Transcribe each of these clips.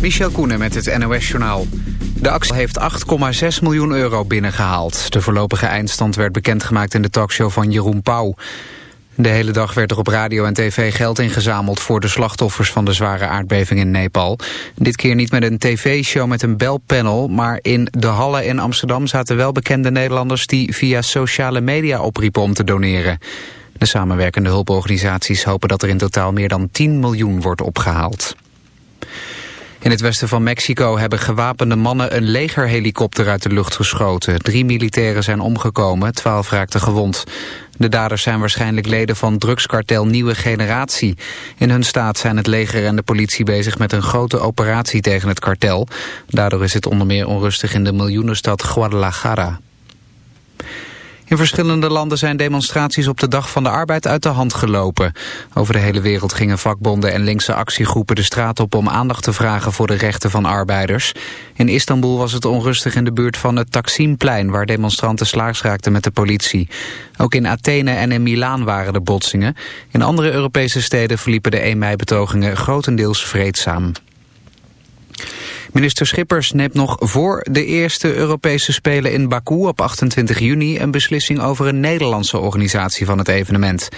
Michel Koenen met het NOS-journaal. De actie heeft 8,6 miljoen euro binnengehaald. De voorlopige eindstand werd bekendgemaakt in de talkshow van Jeroen Pauw. De hele dag werd er op radio en tv geld ingezameld... voor de slachtoffers van de zware aardbeving in Nepal. Dit keer niet met een tv-show met een belpanel... maar in de Halle in Amsterdam zaten wel bekende Nederlanders... die via sociale media opriepen om te doneren. De samenwerkende hulporganisaties hopen dat er in totaal meer dan 10 miljoen wordt opgehaald. In het westen van Mexico hebben gewapende mannen een legerhelikopter uit de lucht geschoten. Drie militairen zijn omgekomen, twaalf raakten gewond. De daders zijn waarschijnlijk leden van drugskartel Nieuwe Generatie. In hun staat zijn het leger en de politie bezig met een grote operatie tegen het kartel. Daardoor is het onder meer onrustig in de miljoenenstad Guadalajara. In verschillende landen zijn demonstraties op de Dag van de Arbeid uit de hand gelopen. Over de hele wereld gingen vakbonden en linkse actiegroepen de straat op om aandacht te vragen voor de rechten van arbeiders. In Istanbul was het onrustig in de buurt van het Taksimplein waar demonstranten slaags raakten met de politie. Ook in Athene en in Milaan waren er botsingen. In andere Europese steden verliepen de 1 mei-betogingen grotendeels vreedzaam. Minister Schippers neemt nog voor de eerste Europese Spelen in Baku op 28 juni een beslissing over een Nederlandse organisatie van het evenement.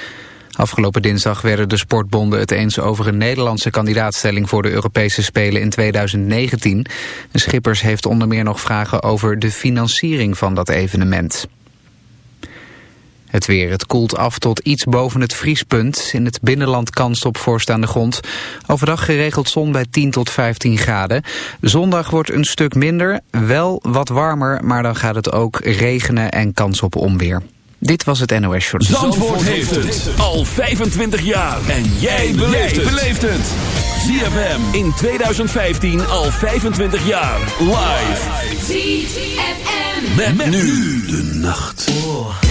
Afgelopen dinsdag werden de sportbonden het eens over een Nederlandse kandidaatstelling voor de Europese Spelen in 2019. Schippers heeft onder meer nog vragen over de financiering van dat evenement. Het weer, het koelt af tot iets boven het vriespunt. In het binnenland kans op voorstaande grond. Overdag geregeld zon bij 10 tot 15 graden. Zondag wordt een stuk minder, wel wat warmer, maar dan gaat het ook regenen en kans op onweer. Dit was het NOS Short. Zandvoort, Zandvoort heeft het al 25 jaar. En jij beleeft het. ZFM in 2015 al 25 jaar. Live. ZFM. Met, met nu de nacht. Oh.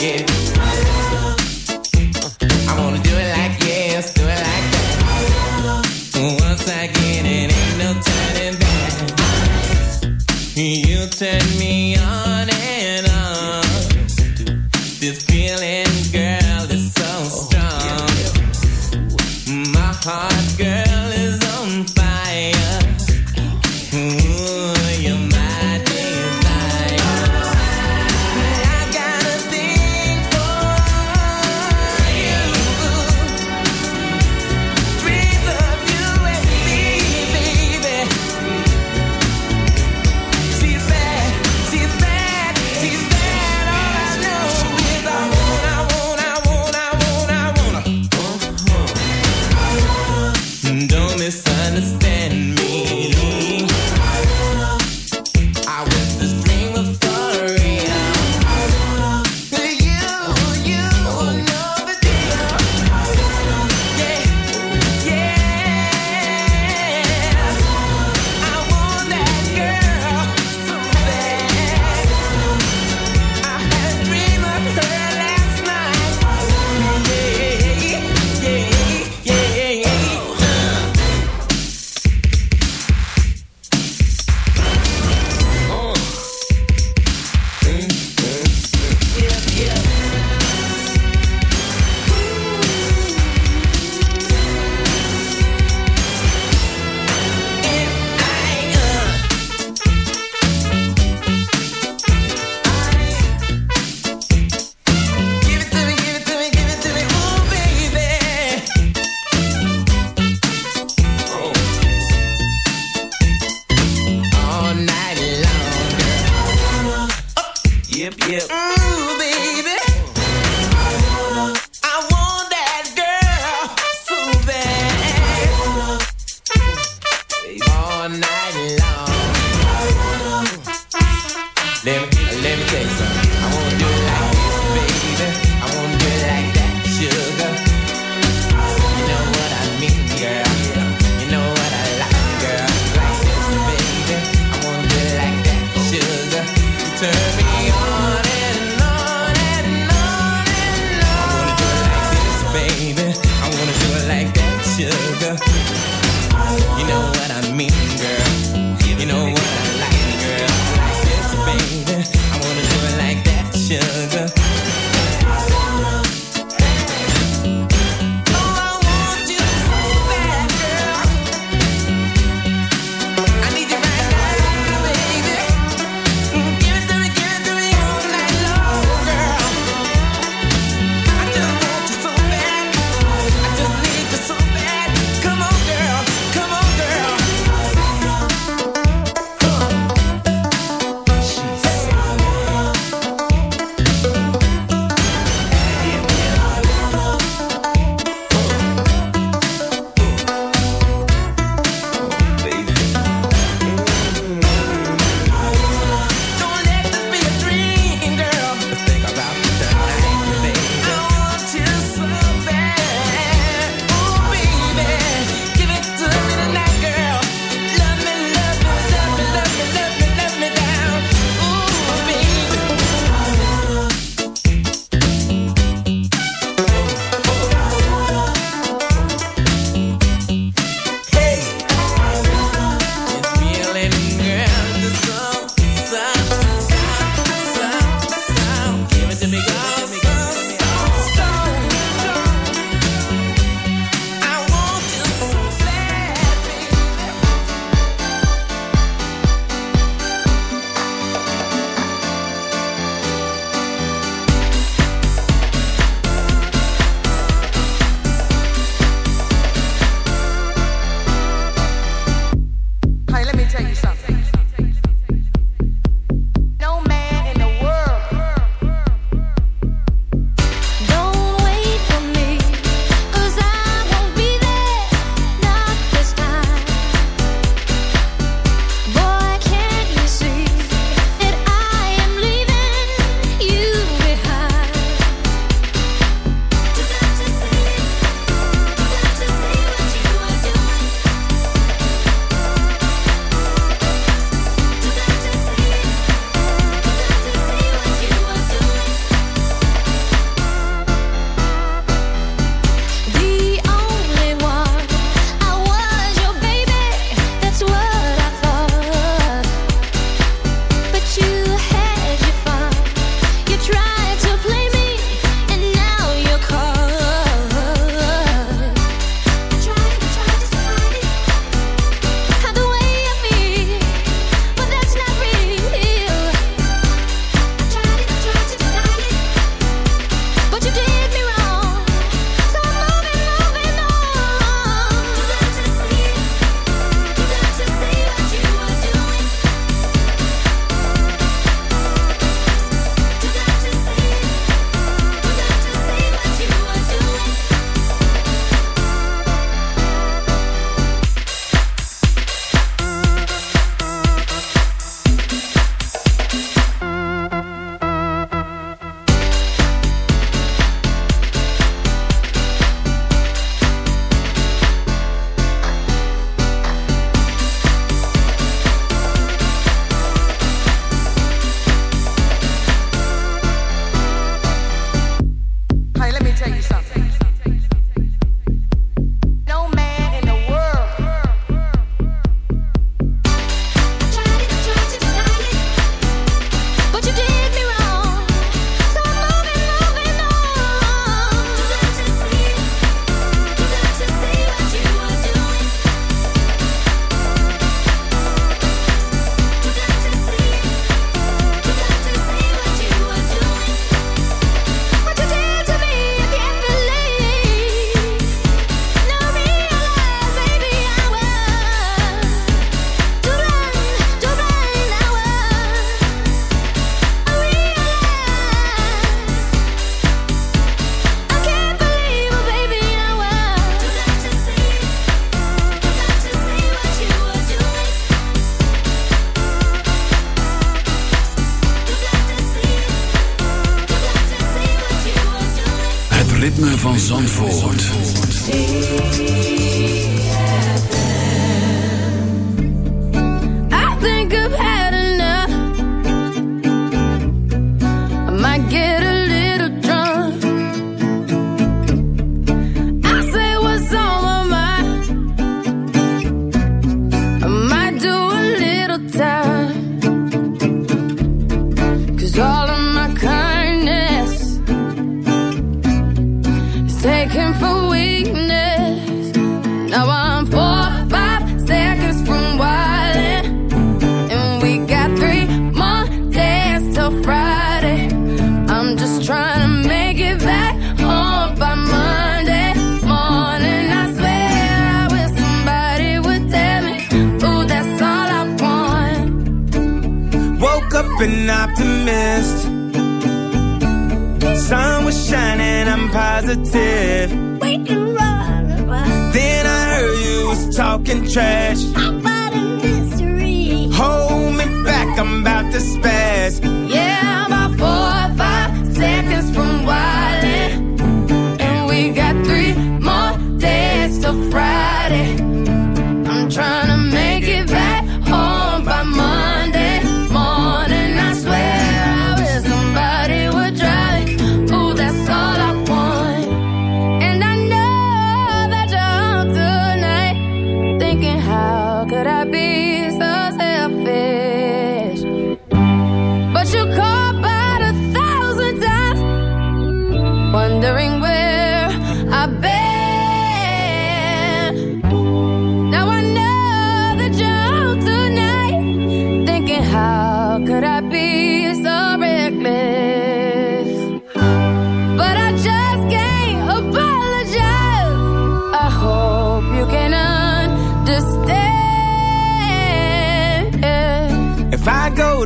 yeah.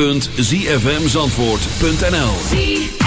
www.zfmzandvoort.nl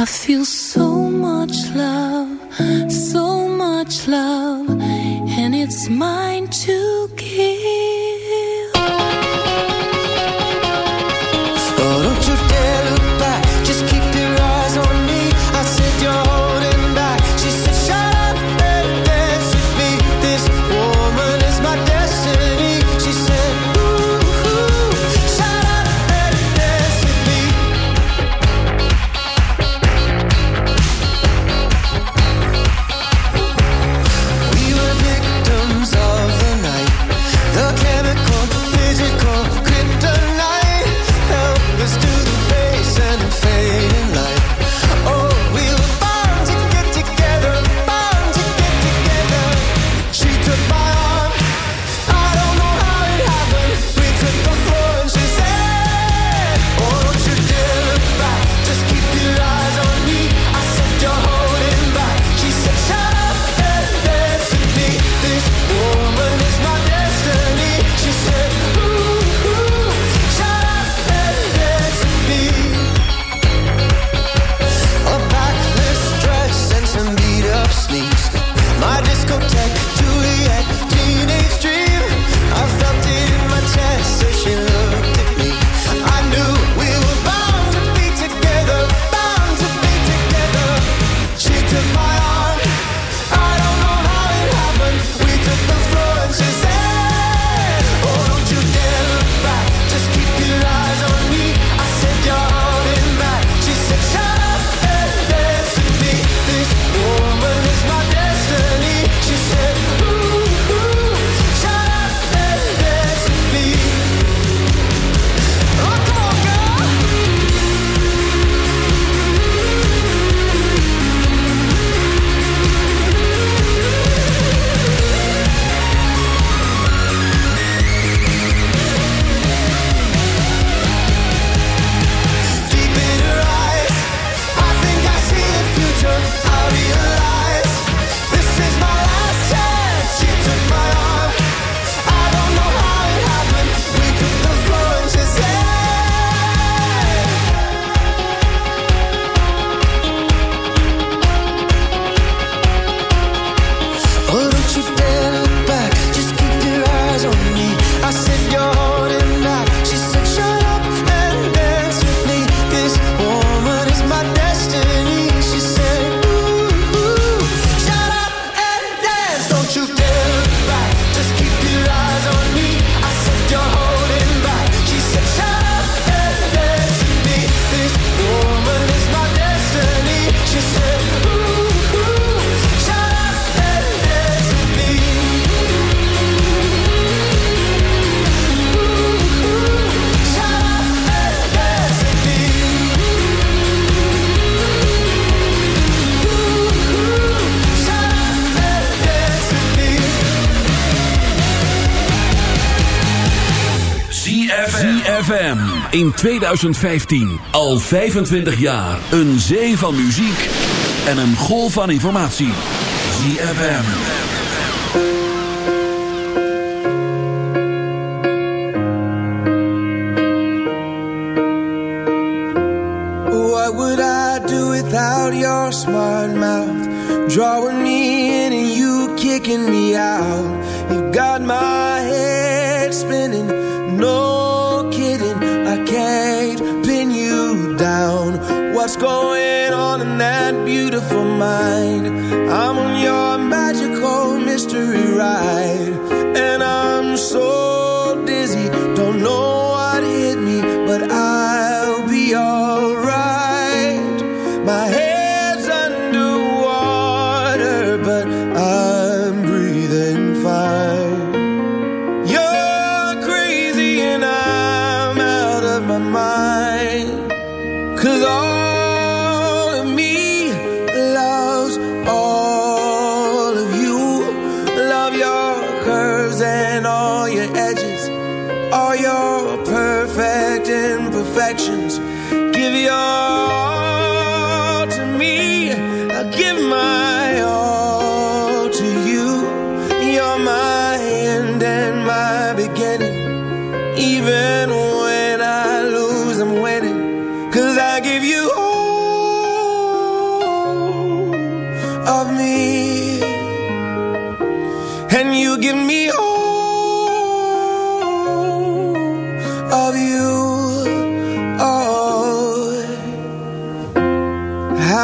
I feel so much love, so much love, and it's mine. ZFM in 2015 al 25 jaar een zee van muziek en een golf van informatie. ZFM. What would I do without your smart mouth? Drawing me in and you kicking me out. You got my head spinning. what's going on in that beautiful mind. I'm on your magical mystery ride.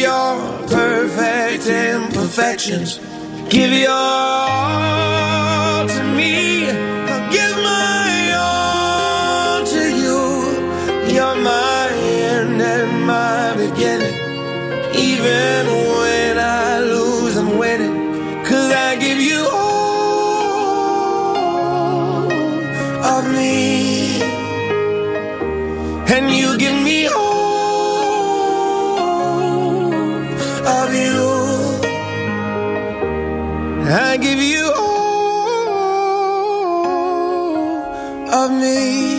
your perfect imperfections. Give your all. me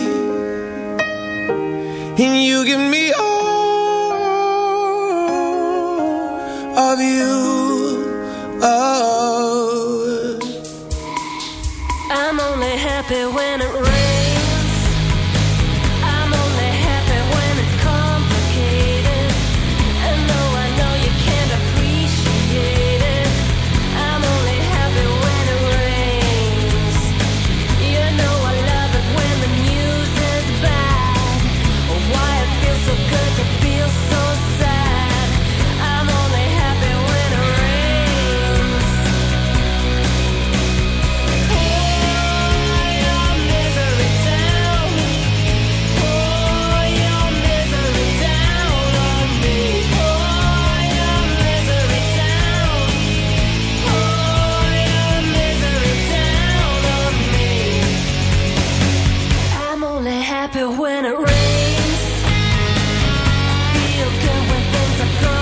when it rains. Feel good when things are good.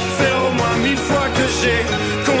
faire au moins mille fois que j'ai